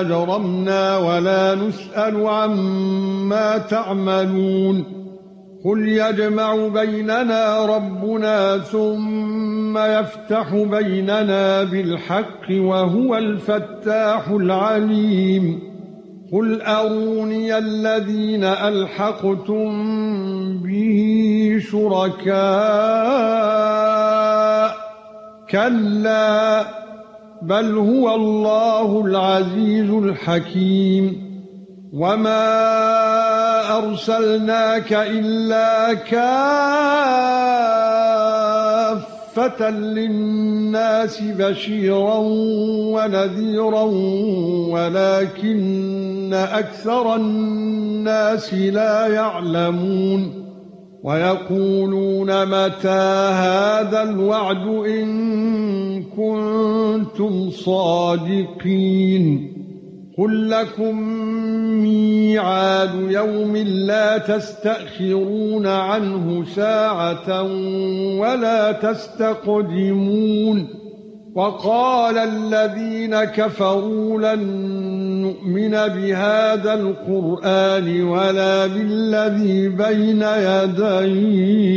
أَجْرَمْنَا وَلَا نُسْأَلُ عَمَّا تَعْمَلُونَ قُلْ يَجْمَعُ بَيْنَنَا رَبُّنَا ثُمَّ يَفْتَحُ بَيْنَنَا بِالْحَقِّ وَهُوَ الْفَتَّاحُ الْعَلِيمُ قُلْ أَرُونِيَ الَّذِينَ أَلْحَقْتُم بِهِ شُرَكَاءَ كَلَّا بَلْ هُوَ اللَّهُ الْعَزِيزُ الْحَكِيمُ. وَمَا أَرْسَلْنَاكَ إِلَّا كَافَّةً لِلنَّاسِ بَشِيرًا وَنَذِيرًا وَلَكِنَّ أَكْثَرَ النَّاسِ لَا يَعْلَمُونَ. وَيَقُولُونَ مَتَى هَذَا الْوَعْدُ إِن كُنتُمْ صَادِقِينَ قُل لَّكُم مِّيعَادُ يَوْمٍ لَّا تَسْتَأْخِرُونَ عَنْهُ سَاعَةً وَلَا تَسْتَقْدِمُونَ وَقَالَ الَّذِينَ كَفَرُوا لَن نُّؤْمِنَ بِهَذَا الْقُرْآنِ وَلَا بِالَّذِي بَيْنَ يَدَيْهِ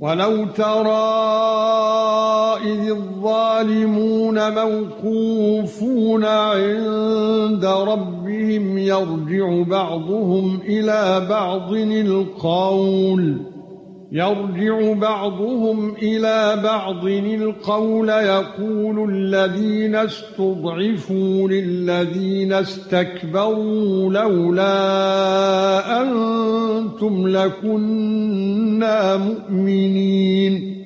وَلَوْ تَرَى إِذِ الظَّالِمُونَ مَوْقُوفُونَ عِندَ رَبِّهِمْ يَرْجِعُ بَعْضُهُمْ إِلَى بَعْضٍ الْقَوْلَ يَرْجِعُ بَعْضُهُمْ إِلَى بَعْضٍ الْقَوْلَ يَقُولُ الَّذِينَ اسْتُضْعِفُوا لِلَّذِينَ اسْتَكْبَرُوا لَوْلَا أَنْتُمْ لَكُنَّا مُؤْمِنِينَ.